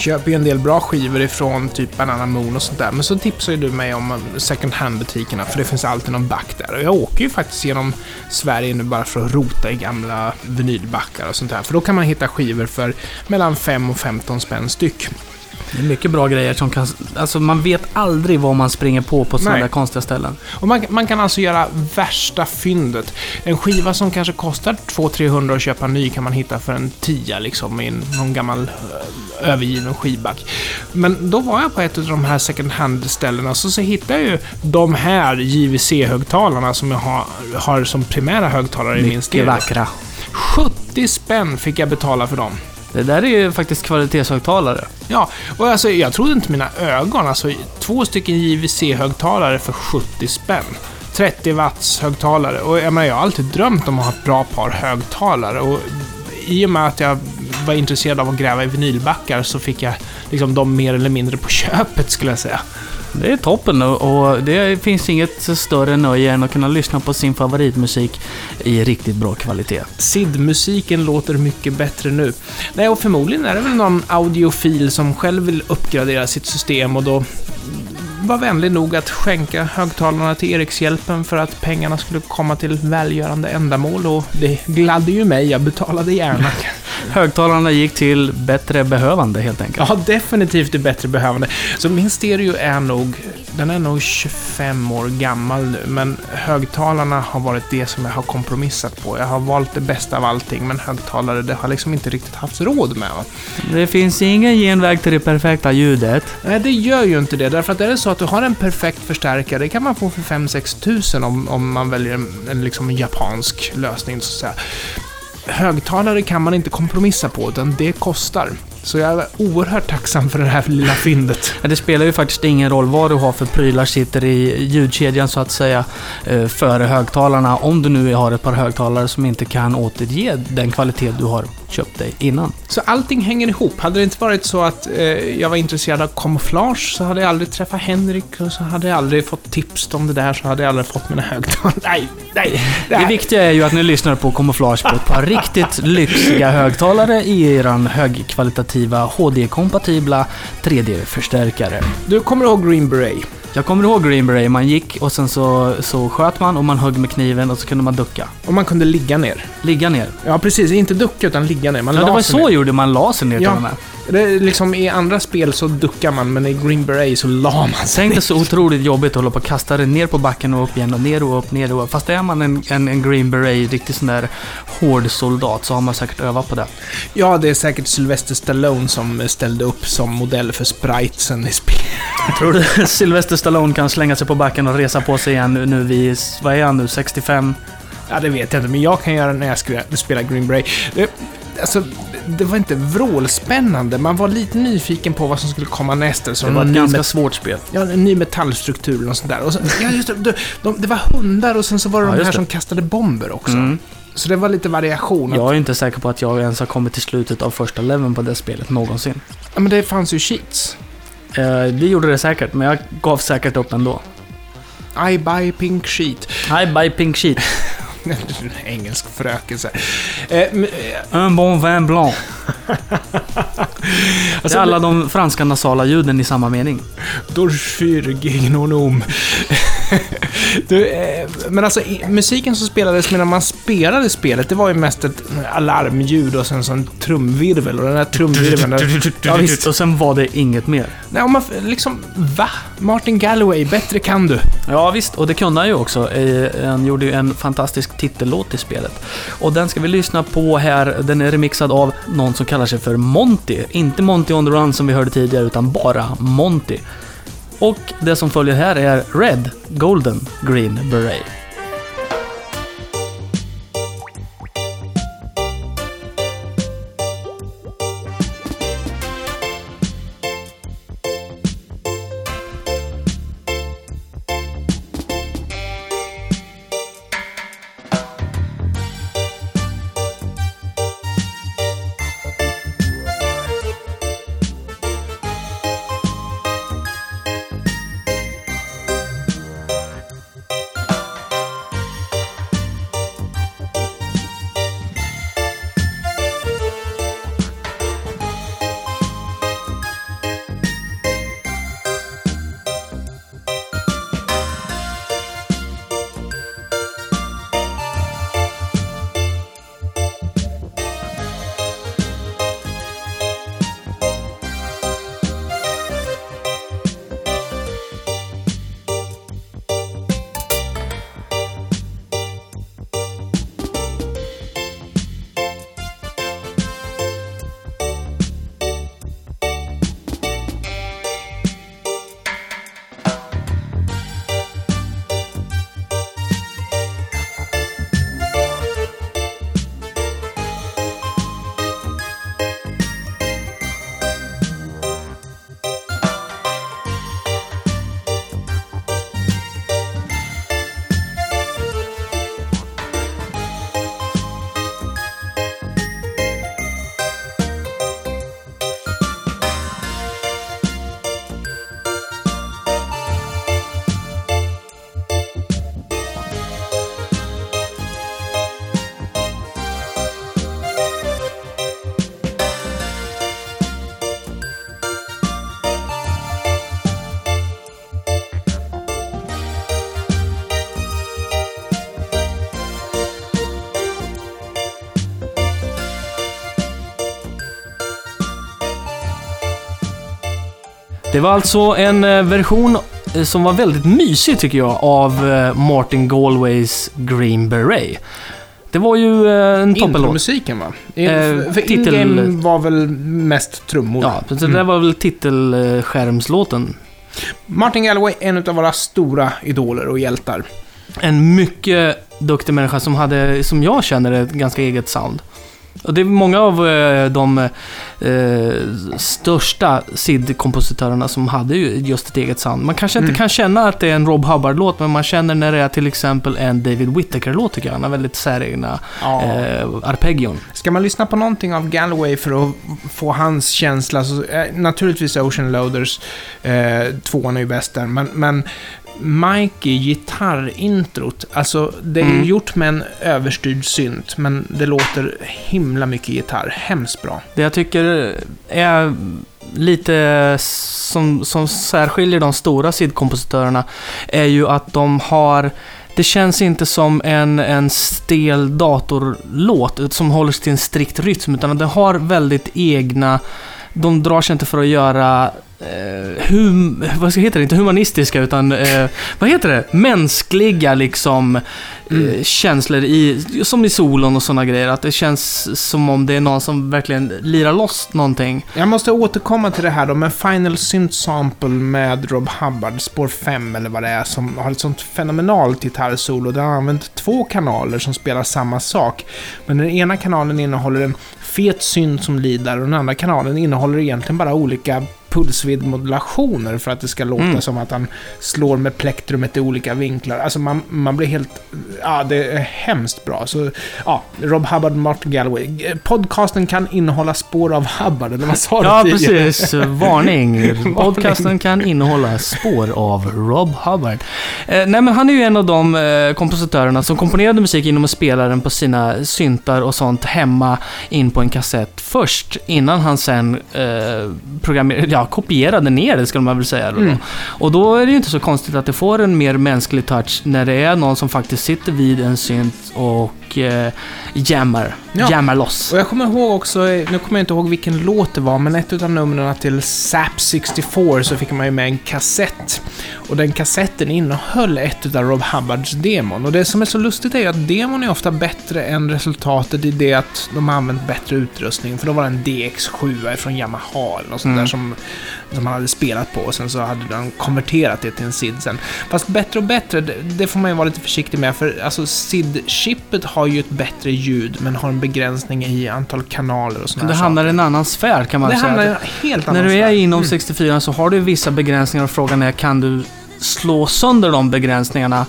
Speaker 2: köper ju en del bra skivor ifrån typ Banana Moon och sånt där. Men så tipsar ju du mig om um, second hand-butikerna för det finns alltid någon back där. Och jag åker ju faktiskt genom Sverige nu bara för att rota i gamla vinylbackar och sånt där. För då kan man hitta skivor för mellan 5 och 15 spänn styck.
Speaker 1: Det är mycket bra grejer som kan... Alltså man vet aldrig vad man springer på på sådana där konstiga ställen.
Speaker 2: Och man, man kan alltså göra värsta fyndet. En skiva som kanske kostar 200-300 att köpa ny kan man hitta för en tia liksom i någon gammal ö, övergiven skivback. Men då var jag på ett av de här second hand-ställena så, så hittade jag ju de här JVC-högtalarna som jag har, har som primära högtalare i min
Speaker 1: Mycket
Speaker 2: stereo.
Speaker 1: vackra.
Speaker 2: 70 spänn fick jag betala för dem.
Speaker 1: Det där är ju faktiskt kvalitetshögtalare.
Speaker 2: Ja, och alltså jag trodde inte mina ögon. Alltså två stycken JVC-högtalare för 70 spänn. 30 watts högtalare. Och jag, menar, jag har alltid drömt om att ha ett bra par högtalare. Och i och med att jag var intresserad av att gräva i vinylbackar så fick jag liksom dem mer eller mindre på köpet skulle jag säga.
Speaker 1: Det är toppen och- det finns inget större nöje än att kunna lyssna på sin favoritmusik i riktigt bra kvalitet.
Speaker 2: SID-musiken låter mycket bättre nu. Nej, och förmodligen är det väl någon audiofil som själv vill uppgradera sitt system och då var vänlig nog att skänka högtalarna till Erikshjälpen för att pengarna skulle komma till välgörande ändamål och det gladde ju mig, jag betalade gärna.
Speaker 1: Högtalarna gick till bättre behövande helt enkelt.
Speaker 2: Ja, definitivt det bättre behövande. Så min stereo är nog den är nog 25 år gammal nu, men högtalarna har varit det som jag har kompromissat på. Jag har valt det bästa av allting, men högtalare, det har liksom inte riktigt haft råd med. Va?
Speaker 1: Det finns ingen genväg till det perfekta ljudet.
Speaker 2: Nej, det gör ju inte det. Därför att är det så att du har en perfekt förstärkare, det kan man få för 5-6 tusen om, om man väljer en, en liksom japansk lösning, så. Högtalare kan man inte kompromissa på, utan det kostar. Så jag är oerhört tacksam för det här lilla fyndet.
Speaker 1: Ja, det spelar ju faktiskt ingen roll vad du har för prylar sitter i ljudkedjan så att säga eh, före högtalarna. Om du nu har ett par högtalare som inte kan återge den kvalitet du har köpt dig innan.
Speaker 2: Så allting hänger ihop. Hade det inte varit så att eh, jag var intresserad av kamouflage så hade jag aldrig träffat Henrik och så hade jag aldrig fått tips om det där så hade jag aldrig fått mina högtalare. Nej, nej.
Speaker 1: Det viktiga är ju att ni lyssnar på kamouflage på ett par riktigt lyxiga högtalare i eran högkvalitativa HD-kompatibla 3D-förstärkare.
Speaker 2: Du kommer ihåg Green Beret?
Speaker 1: Jag kommer ihåg Green Beret, man gick och sen så, så sköt man och man högg med kniven och så kunde man ducka.
Speaker 2: Och man kunde ligga ner.
Speaker 1: Ligga ner.
Speaker 2: Ja, precis. Inte ducka, utan ligga ner. Man
Speaker 1: Ja, det var
Speaker 2: sig
Speaker 1: så
Speaker 2: ner.
Speaker 1: gjorde man la sig ner till
Speaker 2: Ja.
Speaker 1: och med.
Speaker 2: Det är liksom, I andra spel så duckar man, men i Green Beret så la man sig
Speaker 1: Tänk dig så otroligt jobbigt att hålla på och kasta det ner på backen och upp igen och ner och upp, ner och upp. Fast är man en, en, en Green Beret, riktigt sån där hård soldat, så har man säkert övat på det.
Speaker 2: Ja, det är säkert Sylvester Stallone som ställde upp som modell för spritesen i spelet.
Speaker 1: Tror du Sylvester Stallone kan slänga sig på backen och resa på sig igen nu, vid, vad är han nu, 65?
Speaker 2: Ja, det vet jag inte, men jag kan göra det när jag spelar Green Beret. Det, alltså, det var inte vrålspännande. Man var lite nyfiken på vad som skulle komma nästa. Så
Speaker 1: Det
Speaker 2: de
Speaker 1: var ett ganska
Speaker 2: met-
Speaker 1: svårt spel.
Speaker 2: Ja, en ny metallstruktur och sånt där. Och så, ja, just det, de, de, det var hundar och sen så var det
Speaker 1: Ja,
Speaker 2: de här
Speaker 1: det.
Speaker 2: som kastade bomber också.
Speaker 1: Mm.
Speaker 2: Så det var lite variation.
Speaker 1: Jag är inte säker på att jag ens har kommit till slutet av första leveln på det spelet någonsin.
Speaker 2: Ja, men det fanns ju cheats.
Speaker 1: Eh, det gjorde det säkert, men jag gav säkert upp ändå.
Speaker 2: I buy pink sheet.
Speaker 1: I buy pink sheet.
Speaker 2: Engelsk frökelse. Eh, men, eh,
Speaker 1: Un bon vin blanc. Det
Speaker 2: alltså,
Speaker 1: är alla de franska nasala ljuden i samma mening.
Speaker 2: Dorfyr gignonom. du, eh, men alltså, musiken som spelades medan man spelade spelet, det var ju mest ett alarmljud och sen så en trumvirvel. Och den här trumvirveln... där- Ja, visst.
Speaker 1: Och sen var det inget mer.
Speaker 2: Nej, man, liksom, va? Martin Galloway, bättre kan du.
Speaker 1: Ja visst, och det kunde han ju också. Eh, Han gjorde ju en fantastisk titellåt i spelet. Och den ska vi lyssna på här. Den är remixad av någon som kallar sig för Monty. Inte Monty on the Run som vi hörde tidigare, utan bara Monty. Och det som följer här är Red, Golden, Green Beret. Det var alltså en eh, version eh, som var väldigt mysig tycker jag av eh, Martin Galways Green Beret. Det var ju en toppenlåt.
Speaker 2: Intromusiken va?
Speaker 1: Eh,
Speaker 2: för
Speaker 1: titel-
Speaker 2: in-game var väl mest trummor.
Speaker 1: Ja, så det
Speaker 2: Mm.
Speaker 1: där var väl titelskärmslåten.
Speaker 2: Martin Galloway, en av våra stora idoler och hjältar.
Speaker 1: En mycket duktig människa som hade, som jag känner, ett ganska eget sound. Och det är många av eh, de eh, största SID-kompositörerna som hade ju just ett eget sound. Man kanske inte
Speaker 2: Mm.
Speaker 1: kan känna att det är en Rob Hubbard-låt, men man känner när det är till exempel en David Whittaker-låt tycker jag. Han har väldigt säregna
Speaker 2: Ja.
Speaker 1: eh, arpeggion.
Speaker 2: Ska man lyssna på någonting av Galloway för att få hans känsla så eh, naturligtvis Ocean Loaders, eh, tvåan är ju bäst där, men, men Mikey, gitarrintrot, alltså det är
Speaker 1: Mm.
Speaker 2: gjort med en överstyrd synt, men det låter himla mycket gitarr. Hemskt bra.
Speaker 1: Det jag tycker är lite som, som särskiljer de stora SID-kompositörerna är ju att de har det känns inte som en, en stel datorlåt som håller sig till en strikt rytm, utan det har väldigt egna... De drar sig inte för att göra eh, hum, vad ska heter det? Inte humanistiska, utan eh, vad heter det? Mänskliga liksom eh,
Speaker 2: Mm.
Speaker 1: känslor i, som i solon och sådana grejer. Att det känns som om det är någon som verkligen lirar loss någonting.
Speaker 2: Jag måste återkomma till det här då, med Final Synth Sample med Rob Hubbard, spår 5 eller vad det är, som har ett sånt fenomenalt gitarrsolo. Den har använt två kanaler som spelar samma sak. Men den ena kanalen innehåller en fet synd som lider. Och den andra kanalen innehåller egentligen bara olika pulsvidmodulationer för att det ska låta
Speaker 1: Mm.
Speaker 2: som att han slår med plektrumet i olika vinklar. Alltså man, man blir helt... Ja, det är hemskt bra. Så ja, Rob Hubbard, Martin Galloway. Podcasten kan innehålla spår av Hubbard, eller vad sa du
Speaker 1: Ja,
Speaker 2: tidigare?
Speaker 1: precis. Varning. Podcasten kan innehålla spår av Rob Hubbard. Eh, nej, men han är ju en av de eh, kompositörerna som komponerade musik genom att spela den på sina syntar och sånt hemma in på en kassett först, innan han sen eh, programmerade, ja, kopierade ner det, skulle man väl säga. Då.
Speaker 2: Mm.
Speaker 1: Och då är det ju inte så konstigt att det får en mer mänsklig touch när det är någon som faktiskt sitter vid en synt och eh, jammar,
Speaker 2: Ja.
Speaker 1: jammar loss.
Speaker 2: Och jag kommer ihåg också, nu kommer jag inte ihåg vilken låt det var, men ett av numren till SAP 64 så fick man ju med en kassett. Och den kassetten innehöll ett av Rob Hubbards demon. Och det som är så lustigt är ju att demon är ofta bättre än resultatet i det att de har använt bättre utrustning. För då var det en DX7 från Yamaha eller något sånt
Speaker 1: Mm.
Speaker 2: där som, som man hade spelat på och sen så hade de konverterat det till en SID sen. Fast bättre och bättre, det, det får man ju vara lite försiktig med för alltså SID-chippet har ju ett bättre ljud men har en begränsning i antal kanaler och sådana
Speaker 1: Det hamnar i en annan sfär kan man
Speaker 2: Det
Speaker 1: säga.
Speaker 2: hamnar i en helt annan
Speaker 1: När du är
Speaker 2: sfär.
Speaker 1: inom
Speaker 2: Mm.
Speaker 1: 64 så har du vissa begränsningar och frågan är kan du slå sönder de begränsningarna?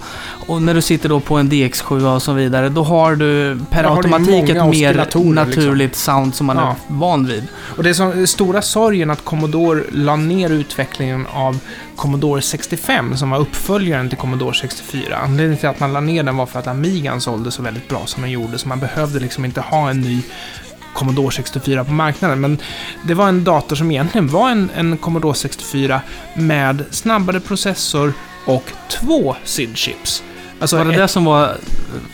Speaker 1: Och när du sitter då på en DX7 och så vidare, då har du per
Speaker 2: har
Speaker 1: automatik ett mer
Speaker 2: oscillatorer,
Speaker 1: naturligt sound som man
Speaker 2: Ja.
Speaker 1: är van vid.
Speaker 2: Och det är så stora sorgen att Commodore la ner utvecklingen av Commodore 65 som var uppföljaren till Commodore 64. Anledningen till att man la ner den var för att Amigan sålde så väldigt bra som den gjorde, så man behövde liksom inte ha en ny Commodore 64 på marknaden. Men det var en dator som egentligen var en, en Commodore 64 med snabbare processor och två SID-chips. Alltså
Speaker 1: var det
Speaker 2: ett-
Speaker 1: det som var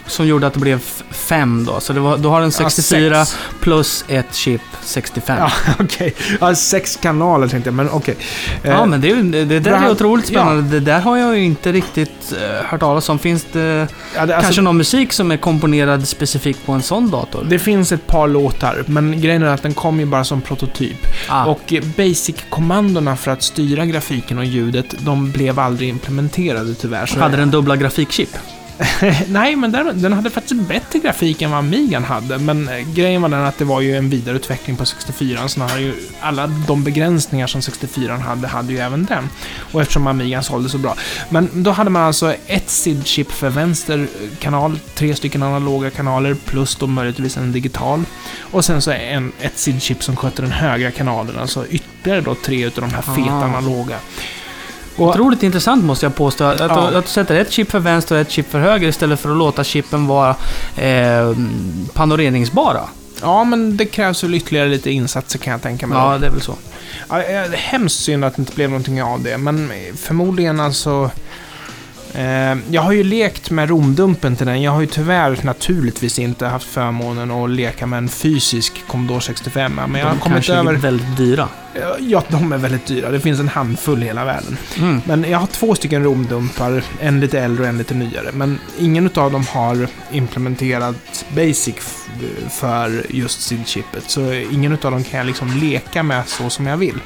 Speaker 1: som gjorde att det blev f- fem då? Så det var, du har en 64
Speaker 2: sex.
Speaker 1: plus ett chip 65.
Speaker 2: Ja,
Speaker 1: Ja,
Speaker 2: okej. Ja, sex kanaler tänkte jag, men okej. Eh,
Speaker 1: men det, det, det där är otroligt
Speaker 2: Ja.
Speaker 1: spännande. Det där har jag ju inte riktigt uh, hört talas om. Finns det
Speaker 2: ja, det, alltså,
Speaker 1: kanske någon musik som är komponerad specifikt på en sån dator?
Speaker 2: Det finns ett par låtar, men grejen är att den kom ju bara som prototyp.
Speaker 1: Ah.
Speaker 2: Och eh, basic-kommandona för att styra grafiken och ljudet, de blev aldrig implementerade tyvärr. Så
Speaker 1: Hade den dubbla grafikchip?
Speaker 2: Nej, men den, den hade faktiskt bättre grafik än vad Amigan hade. Men eh, grejen var den att det var ju en vidareutveckling på 64 så hade ju alla de begränsningar som 64 hade, hade ju även den. Och eftersom Amigan sålde så bra. Men då hade man alltså ett SID-chip för vänster kanal, tre stycken analoga kanaler plus då möjligtvis en digital. Och sen så en, ett SID-chip som sköter den högra kanalen, alltså ytterligare då tre utav de här feta
Speaker 1: Ah.
Speaker 2: analoga. Och,
Speaker 1: Otroligt intressant måste jag påstå. Att,
Speaker 2: Ja.
Speaker 1: att du sätter ett chip för vänster och ett chip för höger istället för att låta chippen vara eh, panoreringsbara.
Speaker 2: ja, men det krävs väl ytterligare lite insatser kan jag tänka mig.
Speaker 1: Ja, det är väl så.
Speaker 2: Ja, är hemskt synd att det inte blev någonting av det, men förmodligen alltså... Eh, jag har ju lekt med romdumpen till den. Jag har ju tyvärr naturligtvis inte haft förmånen att leka med en fysisk Commodore 65. Men jag har
Speaker 1: De
Speaker 2: kommit
Speaker 1: kanske är
Speaker 2: över...
Speaker 1: väldigt dyra.
Speaker 2: Ja, de är väldigt dyra. Det finns en handfull i hela världen.
Speaker 1: Mm.
Speaker 2: Men jag har två stycken romdumpar, en lite äldre och en lite nyare. Men ingen av dem har implementerat Basic för just SID-chippet. Så ingen av dem kan jag liksom leka med så som jag vill.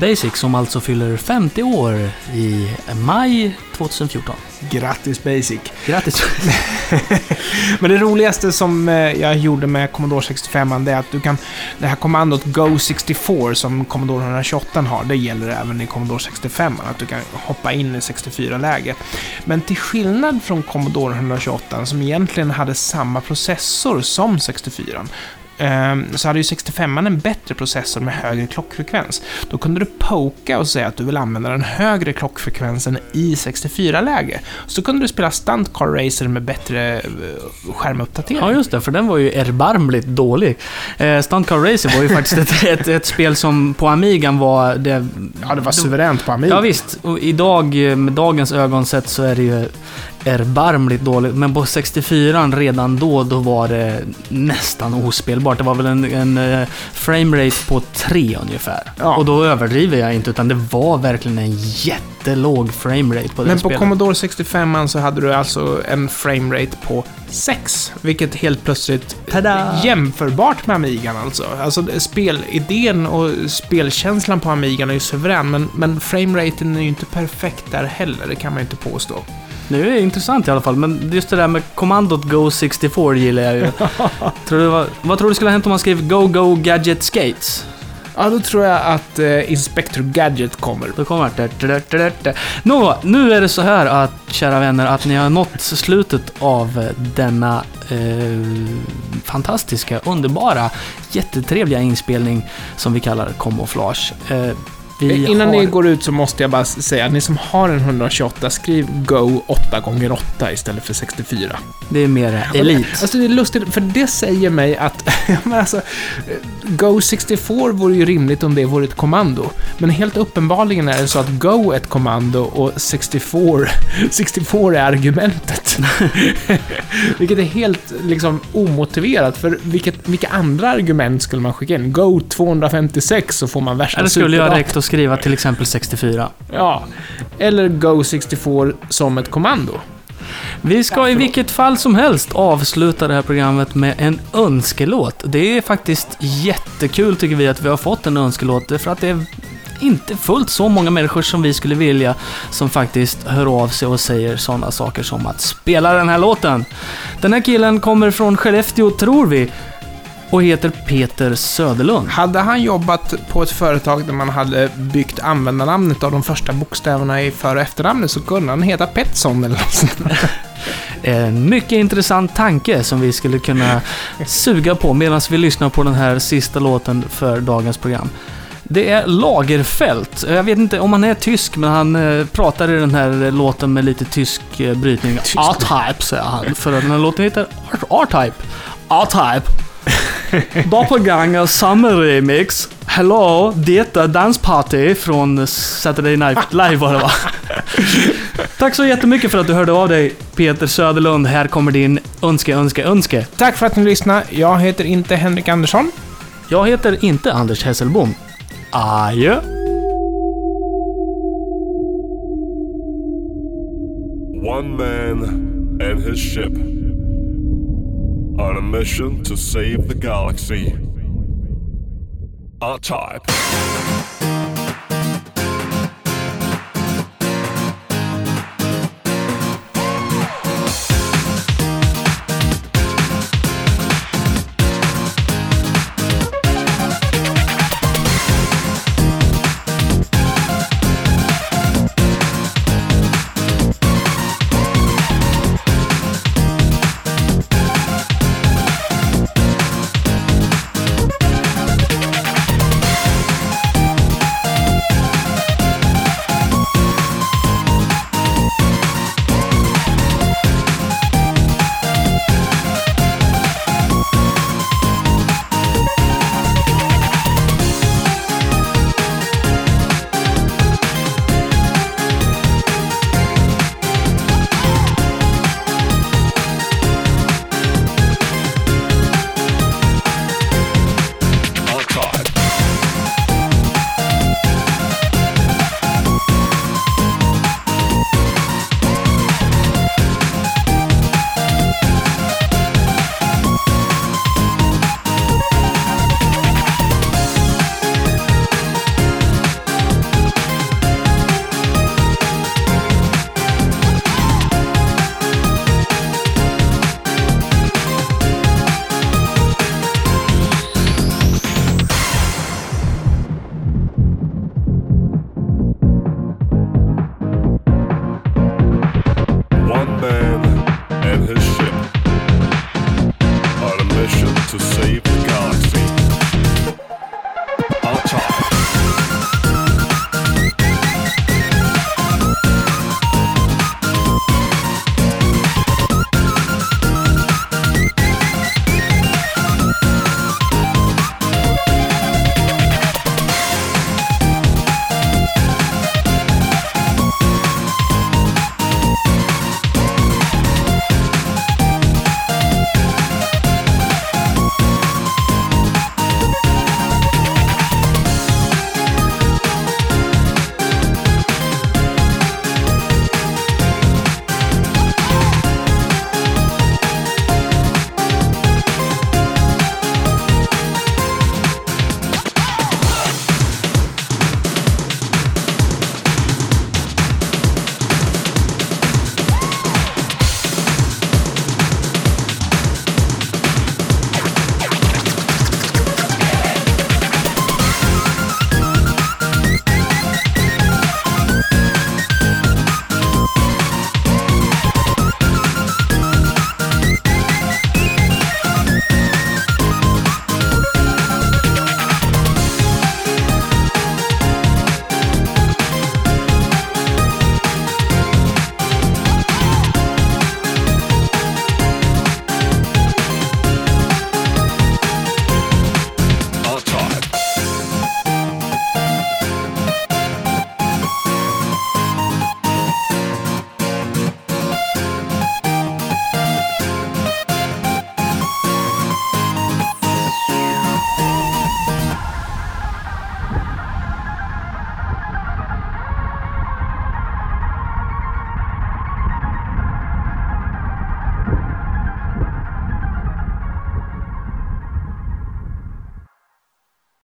Speaker 1: Basic som alltså fyller 50 år i maj 2014.
Speaker 2: Grattis Basic!
Speaker 1: Grattis!
Speaker 2: Men det roligaste som eh, jag gjorde med Commodore 65 det är att du kan... Det här kommandot Go64 som Commodore 128 har, det gäller även i Commodore 65. Att du kan hoppa in i 64-läge. Men till skillnad från Commodore 128 som egentligen hade samma processor som 64 ehm, så hade ju 65 en bättre processor med högre klockfrekvens. Då kunde du poka och säga att du vill använda den högre klockfrekvensen i 64-läge. Så kunde du spela Stunt Car Racer med bättre eh, skärmuppdatering.
Speaker 1: Ja, just det, för den var ju erbarmligt dålig. Eh, Stunt Car Racer var ju faktiskt ett, ett, ett spel som på Amigan var det...
Speaker 2: Ja, det var suveränt på Amiga.
Speaker 1: Ja, visst. Och idag, eh, med dagens ögon sett, så är det ju erbarmligt dåligt. Men på 64 redan då, då var det nästan ospelbart. Det var väl en, en eh, framerate på 3 ungefär.
Speaker 2: Ja.
Speaker 1: Och då överdriver jag inte, utan det var verkligen en jättelåg framerate på det
Speaker 2: Men på
Speaker 1: spelet.
Speaker 2: Commodore 65 så hade du alltså en framerate på 6, vilket helt plötsligt
Speaker 1: Tada!
Speaker 2: jämförbart med Amigan alltså. Alltså spelidén och spelkänslan på Amigan är ju suverän, men, men frameraten är ju inte perfekt där heller, det kan man ju inte påstå.
Speaker 1: Nu är intressant i alla fall, men just det där med kommandot Go64 gillar jag ju. tror du, vad, vad tror du skulle ha hänt om man skrev Go Go Gadget Skates?
Speaker 2: Ja, då tror jag att eh, Inspector Gadget kommer.
Speaker 1: Då kommer det... Nå, nu är det så här att, kära vänner, att ni har nått slutet av denna eh, fantastiska, underbara, jättetrevliga inspelning som vi kallar Camouflage. Eh, vi
Speaker 2: Innan
Speaker 1: har...
Speaker 2: ni går ut så måste jag bara säga, ni som har en 128, skriv Go 8x8 istället för 64.
Speaker 1: Det är mer elit.
Speaker 2: Alltså det är lustigt, för det säger mig att, men alltså, Go 64 vore ju rimligt om det vore ett kommando. Men helt uppenbarligen är det så att Go är ett kommando och 64, 64 är argumentet. vilket är helt liksom omotiverat, för vilket, vilka andra argument skulle man skicka in? Go 256 så får man värsta
Speaker 1: skulle
Speaker 2: superdatorn.
Speaker 1: räckt skriva till exempel 64?
Speaker 2: Ja. Eller Go 64 som ett kommando.
Speaker 1: Vi ska i vilket fall som helst avsluta det här programmet med en önskelåt. Det är faktiskt jättekul tycker vi att vi har fått en önskelåt, för att det är inte fullt så många människor som vi skulle vilja som faktiskt hör av sig och säger sådana saker som att spela den här låten. Den här killen kommer från Skellefteå, tror vi, och heter Peter Söderlund.
Speaker 2: Hade han jobbat på ett företag där man hade byggt användarnamnet av de första bokstäverna i för och efternamnet så kunde han heta Petson eller något sånt.
Speaker 1: En mycket intressant tanke som vi skulle kunna suga på medan vi lyssnar på den här sista låten för dagens program. Det är Lagerfeld. Jag vet inte om han är tysk, men han eh, pratar i den här låten med lite tysk eh, brytning. A-Type säger han, för den här låten heter A-Type. A-Type. Doppelganger Summer Remix. Hello, detta dansparty från Saturday Night Live var det va? Tack så jättemycket för att du hörde av dig, Peter Söderlund. Här kommer din önske, önske, önske.
Speaker 2: Tack för att ni lyssnade. Jag heter inte Henrik Andersson.
Speaker 1: Jag heter inte Anders Hesselbom. Adjö!
Speaker 3: One man and his ship on a mission to save the galaxy. Our type.